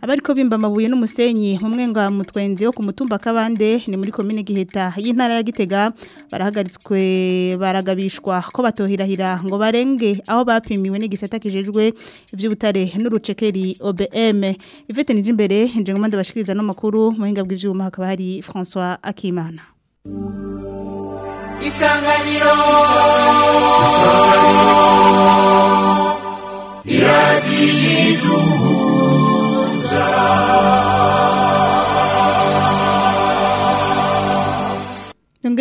abariko bimba amabuye n'umusenyi mu mwenga mutwenzi wo ku mutumba kabande ni muri komine giheta y'intara ya gitega barahagaritswe baragabishwa ko batohirahira ngo barenge aho bapimiwe n'igisata kijejwe iby'ubutare n'urucekeri OBM ifite nije imbere inje ngomanda bashikiriza no makuru mu hinga bw'ivyuma hakaba hari François Akimana Isanganiro Isanganiro Iradi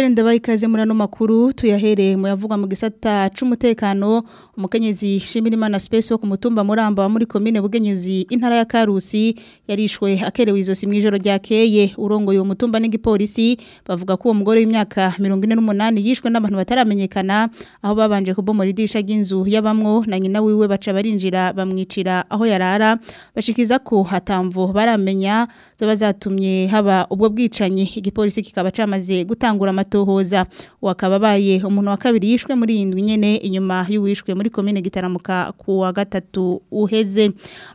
Marine Dabayi kaze muri ano makuru tuyahereye mu yavuga mu gisata cy'umutekano umukenyezi Shimirimana Space wo ku mutumba Muramba wa muri commune Bugenyuzi intara ya Karusi yarishwe akerewe izo si mwijoro ryakeye urongoye uwo mutumba n'igipolisi bavuga ko uwo mugore w'imyaka mirongo ine' 48 yishwe n'abantu bataramenyekana aho babanje kubomora idisha ry'inzu yabamwo na nyina wiwe baca barinjira bamwicira aho yarara bashikiza ko hatamvu baramenya zo bazatumye haba ubwo bwicanyi igipolisi kikaba camaze gutangura amatora Tohoza wakaba abaye umuntu wa kabiri yishwe muri iyi ndwi nyene inyuma y'uwishwe muri komine Gitaramuka ku wa gatatu uheze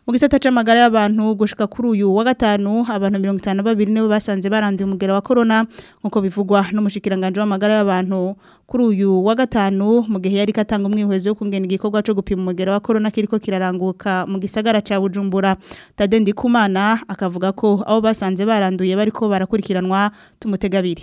mu gisata c'amagara y'abantu gushika kuri uyu wa gatanu abantu babiri nibo basanze baranduye umugera wa corona nkuko bivugwa n'umushikiranganje w'amagara y'abantu kuri uyu wa gatanu mu gihe yari katanga umwihwezo wo kungena igikorwa cyo gupima umugera wa corona kiriko kiraranguka mu gisagara cya Bujumbura Tade Ndikumana akavuga ko abo basanze baranduye bariko barakurikiranwa tumutega abiri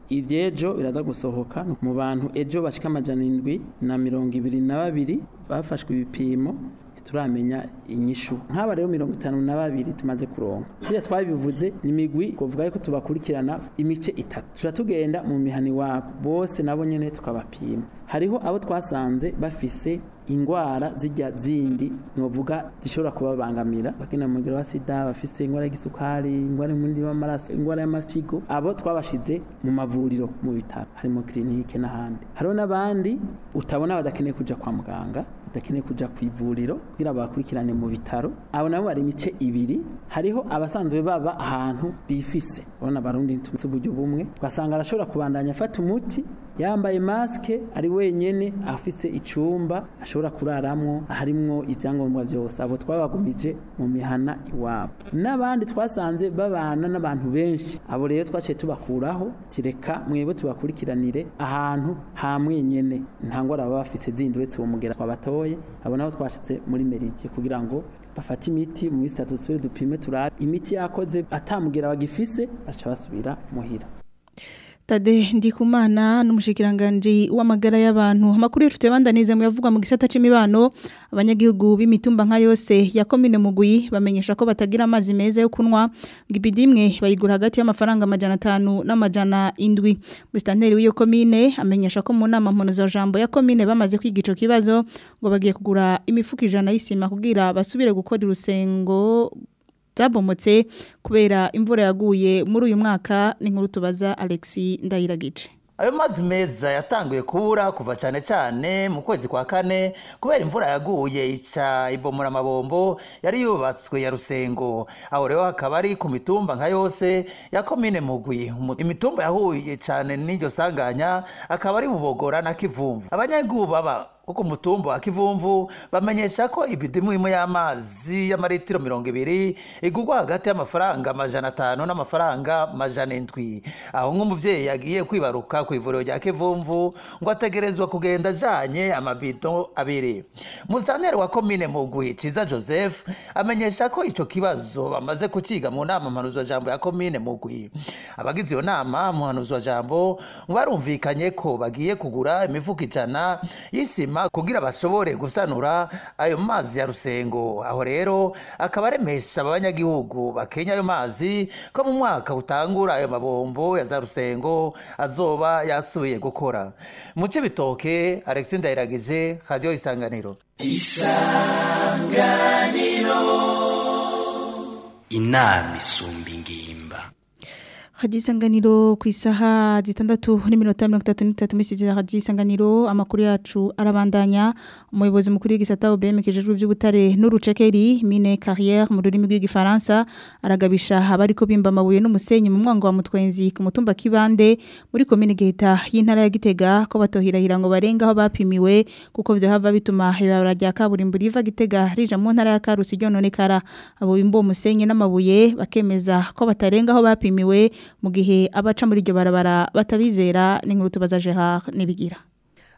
ibyejo biraza gusohoka mu bantu ejo bashyika amajana indwi na mirongo ibiri na babiri bafashwe ibipimo turamenya inyishu nk'aba rero mirongo itanu na babiri tumaze kuronka buriya twabivuze ni imigwi kuvuga ko tubakurikirana imice itatu tuba tugenda mu mihani wabo bose nabo nyine tukabapima hariho abo twasanze bafise indwara zijya zindi ntuvuga zishobora kubabangamira bakina umugero wa sida bafise ingwara y'igisukari ingwara y'umundi w'amaraso ingwara y'amafigo abo twabashize mu mavuriro mu bitaro harimo kirinike n'ahandi hariho n'abandi utabona badakeneye kujya kwa muganga badakeneye kujya ku ivuriro kugira bakurikirane mu bitaro abo nabo bari imice ibiri hariho abasanzwe baba ahantu bifise urabona abarundi tumaze uburyo bumwe ugasanga arashobora kubandanya afata umuti yambaye maske ari wenyine afise icyumba ashobora kuraramwo harimwo ibyangombwa byose abo twabagumije mu mihana iwabo n'abandi twasanze babana n'abantu benshi abo rero twaciye tubakuraho kireka mwebwe tubakurikiranire ahantu ha mwenyine nta ngwara baba bafise zindi uretse uwo mugera twabatoye abo nabo twashyitse muri merike kugira ngo bafate imiti mu minsi itatu dusubire dupime turabe imiti yakoze atamugera bagifise baca basubira muhira Tade Ndikumana n'umushikiranganji w'amagara y'abantu amakuru yacu tuyabandaniriza mu yavugwa mu gisata c'imibano abanyagihugu b'imitumba nka yose ya commune Muguyi bamenyesha ko batagira amazi meza yo kunywa kunwa imwe bayigura hagati y'amafaranga amajana atanu n'amajana indwi Mustanteri w'iyo commune amenyesha ko mu nama mpunuzo jambo ya commune bamaze icyo kibazo ngo bagiye kugura imifuka ijana y'isima kugira basubire gukora urusengo byabomotse kubera imvura yaguye muri uyu mwaka n'inkuru tubaza alexi ndayiragije ayo mazi meza yatanguye kubura kuva cyane cyane mu kwezi kwa kane kubera imvura yaguye ica ibomora amabombo yari yubatswe ya rusengo aho rero hakaba ari ku mitumba nka yose ya komine mugwi imitumba yahuye cyane n'iryo sanganya akaba ari bubogora na kivumvu abanyagihugu baba wo ku mutumba wa kivumvu bamenyesha ko ibidimu y'amazi y'amaritiro mirongo ibiri igurwa hagati y'amafaranga amajana atanu n'amafaranga amajana indwi aho nk'umubyeyi yagiye kwibaruka ku ivuriro rya kivumvu ngo ategerezwa kugenda ajanye amabido abiri musanteri wa komine muguhi ciza joseph amenyesha ko icyo kibazo bamaze kuciga mu nama mpanuzwa jambo ya komine muguhi abagize iyo nama wa jambo ngo barumvikanye ko bagiye kugura imifuko ijana y'isima imirima kugira bashobore gusanura ayo mazi ya rusengo aho rero akaba aremesha abanyagihugu bakenya ayo mazi ko mu mwaka utangura ayo mabombo ya za rusengo azoba yasubiye gukora mu bitoke alexi ndayiragije hajyaho isanganiro isanganiro inama isumba ingimba hajya ku isaha zitandatu n'iminota mirongo itatu n'itatu muri kigega hajya isanganiro amakuru yacu arabandanya umuyobozi mukuru w'igisata ubm by’ubutare iby'ubutare n'urucekeri mine carrière mu rurimi rw'igifaransa aragabisha abari ko bimba amabuye n'umusenyi mu mwango wa mutwenzi ku mutumba kibande muri komine Geta y'intara ya gitega ko batohirahira ngo barenge aho bapimiwe kuko byo hava bituma ibabara rya kaburimbo riva gitega rija mu ntara ya karusi ryononekara abo bimba uwo n'amabuye bakemeza ko batarenga aho bapimiwe mu gihe abaca muri iryo barabara batabizera n'inkuru tubazaje Gerard n'ibigira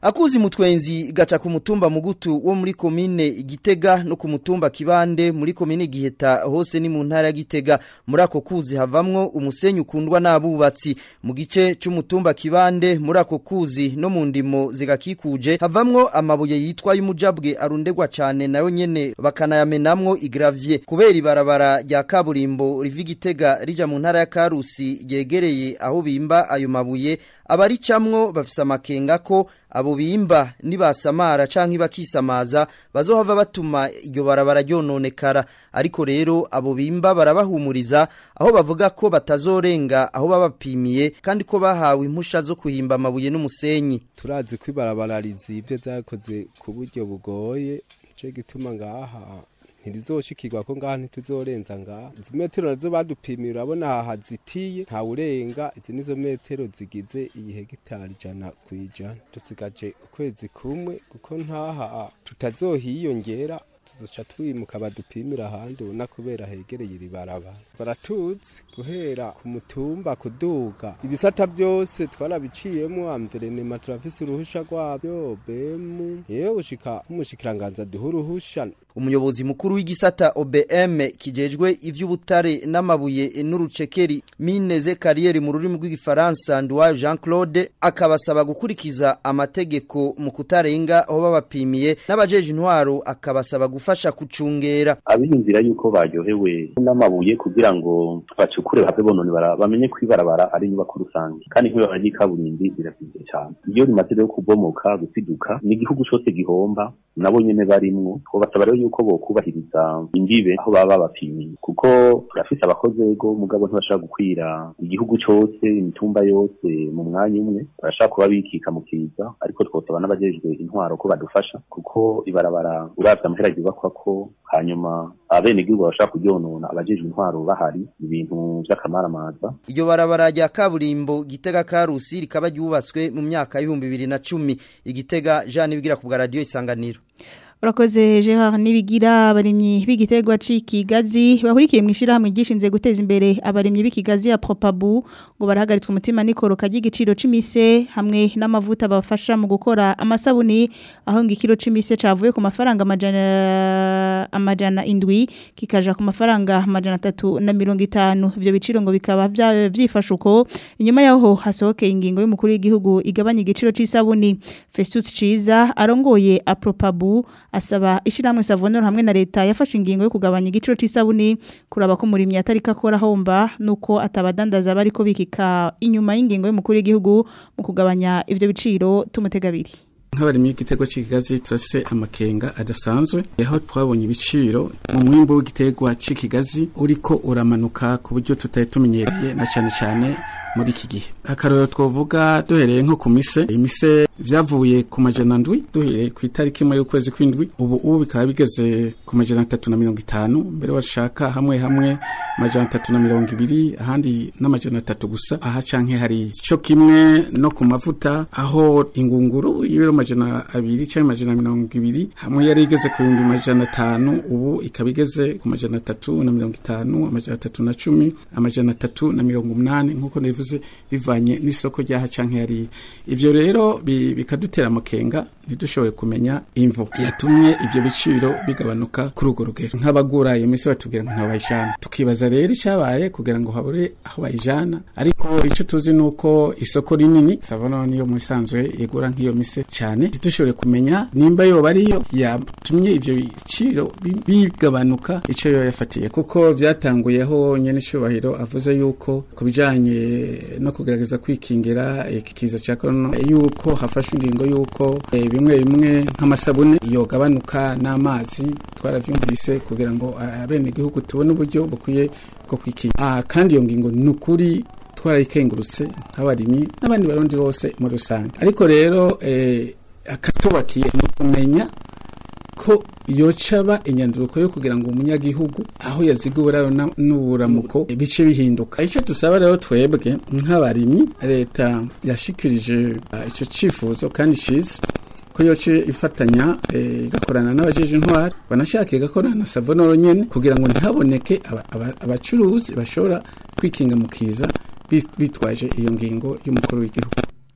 Akuzi mutwenzi gaca ku mutumba mugutu wo muri komine Gitega no ku mutumba Kibande muri komine Giheta hose ni mu ntara ya Gitega muri ako kuzi havamwo umusenyi ukundwa n'abubatsi mu gice cy'umutumba Kibande muri ako kuzi no mu ndimo zigakikuje havamwo amabuye yitwa y'umujabwe arundegwa cyane nayo nyene bakanayamenamwo igravier kubera ibarabara rya kaburimbo rivi Gitega rija mu ntara ya Karusi yegereye aho bimba ayo mabuye abaricamwo bafise amakenga ko abo bimba nibasamara canke bakisamaza bazohava batuma iryo barabara ryononekara ariko rero abo bimba barabahumuriza aho bavuga ko batazorenga aho babapimiye kandi ko bahawe impusha zo kuhimba amabuye n'umusenyi turazi ko ibarabara rizivye vyakoze ku buryo bugoye ico gituma ngaha ntirizoshikirwa ko ngaha ntituzorenza ngaha izi metero nazo badupimiye urabona aha hazitiye wurenga izi nizo metero zigize iyi hegitari ijana ku ijana dusigaje ukwezi kumwe kuko ntaha tutazohiyongera tuzoca twimuka badupimire ahandi ubona kubera hegereye iri barabara baratuzi guhera ku mutumba kuduga ibisata byose twarabiciyemo amverenema turafise uruhusha rwabyo bemu yewe ushika umushikiranganza duha uruhusha umuyobozi mukuru w'igisata OBM kijejwe ivy'ubutare n'amabuye n'urucekeri mineze kariyeri mu rurimi rw'igifaransa Ndwayo Jean Claude akabasaba gukurikiza amategeko mu kutarenga aho babapimiye n'abajeje intwaro akabasaba gu gufasha kucungera abiyumvira yuko baryohewe n'amabuye kugira ngo bacukure bahave bonone bamenye ko ibarabara ari inyubako rusange kandi nk'iyo bari kaburimbi biravuzwe cyane iyo rimaze rero kubomoka gusiduka ni igihugu cyose gihomba nabo nyene barimwo twobasaba rero yuko bokubahiriza imbibe aho baba bapimiye kuko turafise abakozi ego mugabo ntibashobora gukwira igihugu cyose imitumba yose mu mwanya umwe barashaka kuba bikika mu kiza ariko twosaba n'abajejwe intwaro ko badufasha kuko ibarabara uravye amaheragizo yubakwa ko hanyuma abenegihugu bashaka kuryonona abajejwe intwaro bahari ibintu by'akamaramaza iryo barabara rya kaburimbo gitega karusi rikaba ryubatswe mu myaka y'ibihumbi bibiri na cumi igitega jean ibwira ku bwa radiyo isanganiro urakoze Gerard nibigira abarimyi b'igiterwa c'ikigazi bahurikiye mu ishirahamwe ryishinze guteza imbere abarimyi b'ikigazi ya Propabu ngo barahagaritswe umutima n'ikoro igiciro c'imise hamwe n'amavuta bafasha mu gukora amasabuni aho ikiro c'imise cavuye ku mafaranga amajyana indwi kikaja ku mafaranga amajyana atatu na mirongo itanu ivyo biciro ngo bikaba vyifasha uko inyuma yaho hasohokeye ingingo y'umukuru w'igihugu igabanya igiciro c'isabuni Festus Ciza arongoye apropabu asaba ishyirahamwe savonero hamwe na leta yafashe ingingo yo kugabanya igiciro cy'isabuni kuraba ko umurimyi atari akora homba nuko atabadandaza bariko bikika inyuma y'ingingo y'umukuru w'igihugu mu kugabanya ibyo biciro tumutegabiri nk'abarimye igitego cy'ikigazi turafise amakenga adasanzwe aho twabonye ibiciro mu mwimbo w'igitegwa cy'ikigazi uriko uramanuka ku buryo tutari tumenyereye na cyane cyane muri iki gihe akarero twavuga duhereye nko ku mise imise byavuye ku majana ndwi duhereye ku itariki imwe y'ukwezi kw'indwi ubu ubu bikaba bigeze ku majana atatu na mirongo itanu mbere washaka hamwe hamwe amajana atatu na mirongo ibiri ahandi n'amajana atatu gusa aha canke hari cyo kimwe no ku mavuta aho ingunguru y'ibiro majana abiri cyangwa majana mirongo ibiri hamwe yari igeze ku bihumbi majana atanu ubu ikaba igeze ku majana atatu na mirongo itanu amajana atatu na cumi amajana atatu na mirongo umunani nk'uko nabivuze yakoze bivanye n'isoko rya hacanka yariye ibyo rero bikadutera amakenga ntidushobore kumenya imvo yatumye ibyo biciro bigabanuka kuri urwo rugero nk'abagura iyo minsi batubwira ngo ntabayijana tukibaza rero icyabaye kugira ngo habure aho bayijana ariko icyo tuzi ni uko isoko rinini sabona niyo mu isanzwe igura nk'iyo mise cyane ntidushobore kumenya nimba yoba ariyo yatumye ibyo biciro bigabanuka icyo yo yafatiye kuko byatanguyeho nyene cyubahiro avuze yuko bijyanye no kugerageza kwikingira eh, ikiza cya korona eh, yuko hafashe ingingo yuko eh, bimwe bimwe nk'amasabune yogabanuka n'amazi twarabyumvise kugira ngo abene igihugu tubone uburyo bukwiye bwo kwikingira ah, kandi iyo ngingo ni ukuri twarayikengurutse nk'abarimyi n'abandi barundi bose muri rusange ariko rero akatubakiye ni ukumenya ko yoca aba inyanduko yo kugira ngo umunyagihugu aho yazigura n'uburamuko bice bihinduka icyo dusaba rero twebwe nk'abarimyi leta yashikirije icyo cyifuzo kandi cyiza ko yoce ifatanya e, igakorana n'abajeje intwari banashaka igakorana na savonoro nyine kugira ngo ntihaboneke abacuruzi bashobora kwikinga mu kiza bitwaje iyo ngingo y'umukuru w'igihugu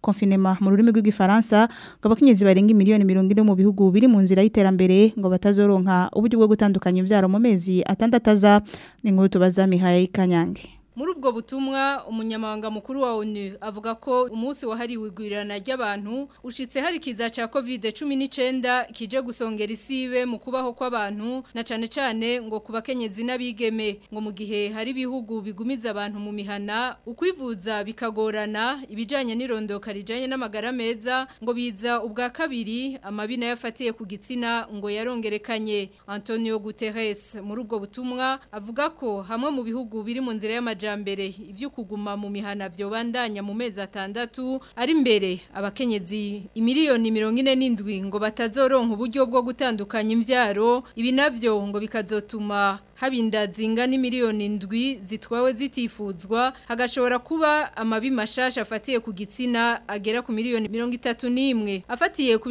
confinement mu rurimi rw'igifaransa ngo abakenyezi barenga miliyoni mirongo ine mu bihugu biri mu nzira y'iterambere ngo batazoronka uburyo bwo gutandukanya imbyaro mu mezi atandatu aza ni nkuru tubaza mihaye kanyange muri ubwo butumwa umunyamabanga mukuru wa ONU avuga ko umunsi wahariwe igwirirana ry'abantu ushitse hari kiza ca COVID-19 kije gusongera isibe mu kubaho kw'abantu na cane cane ngo kubakenyezi n'abigeme ngo mu gihe hari bihugu bigumiza abantu mu mihana ukwivuza bikagorana ibijanye n'irondoka rijanye n'amagara meza ngo biza ubwa kabiri amabina yafatiye ku gitsina ngo yarongerekanye Antonio Guterres muri ubwo butumwa avuga ko hamwe mu bihugu biri mu nzira y'amajyambere y'iterambere ibyo kuguma mu mihana bandanya mu mezi atandatu ari mbere abakenyezi imiliyoni mirongo ine n'indwi ngo batazoronka uburyo bwo gutandukanya imbyaro ibi nabyo ngo bikazotuma haba inda zingana imiliyoni indwi zitwawe zitifuzwa hagashobora kuba amabi mashasha afatiye ku gitsina agera ku miliyoni mirongo itatu n'imwe afatiye ku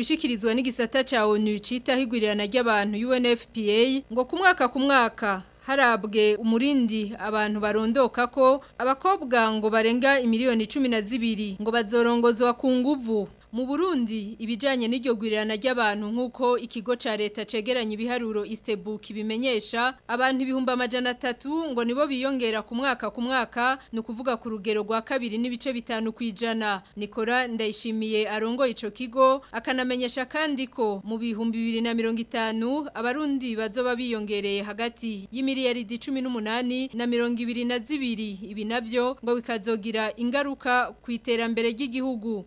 n'igisata cya onu cyita higurirana ry'abantu UNFPA ngo ku mwaka ku mwaka harabwe umurindi abantu barondoka ko abakobwa ngo barenga imiliyoni cumi na zibiri ngo bazorongozwa ku nguvu mu burundi ibijyanye n'iryo gurirana ry'abantu nk'uko ikigo cya leta cegeranya ibiharuro isitebuke bimenyesha abantu ibihumbi amajana atatu ngo nibo biyongera ku mwaka ku mwaka ni ukuvuga ku rugero rwa kabiri n'ibice bitanu ku ijana nikora ndayishimiye arongoye icyo kigo akanamenyesha kandi ko mu bihumbi bibiri na mirongo itanu abarundi bazoba biyongereye hagati y'imiliyaridi cumi n'umunani na mirongo ibiri na zibiri ibi nabyo ngo bikazogira ingaruka ku iterambere ry'igihugu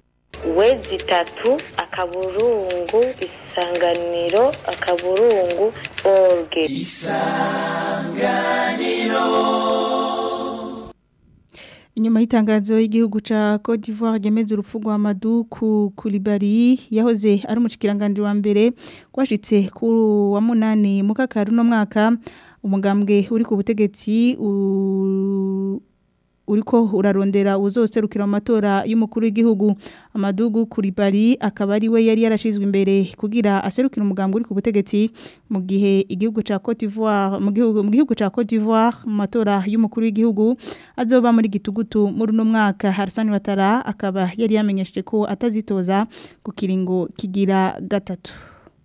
wezi itatu akaburungu isanganiro akaburungu orge isanganiro inyuma y'itangazo y'igihugu ca Cote d'Ivoire gemeza urupfu rwa Madou Coulibaly yahoze ari umushikiranganje wa mbere kwashitse kuri wa munani mu kakaruno mwaka umugambwe uri ku butegetsi uriko urarondera uzoserukira amatora y'umukuru w'igihugu amadugu kuri Bari akaba ari we yari yarashizwe imbere kugira aserukira umugambwe uri ku butegetsi mu gihe igihugu ca Cote d'Ivoire mu gihugu mu gihugu ca Cote d'Ivoire amatora y'umukuru w'igihugu azoba muri gitugutu muri no mwaka Harsani Watara akaba yari yamenyesheje ko atazitoza ku kiringo kigira gatatu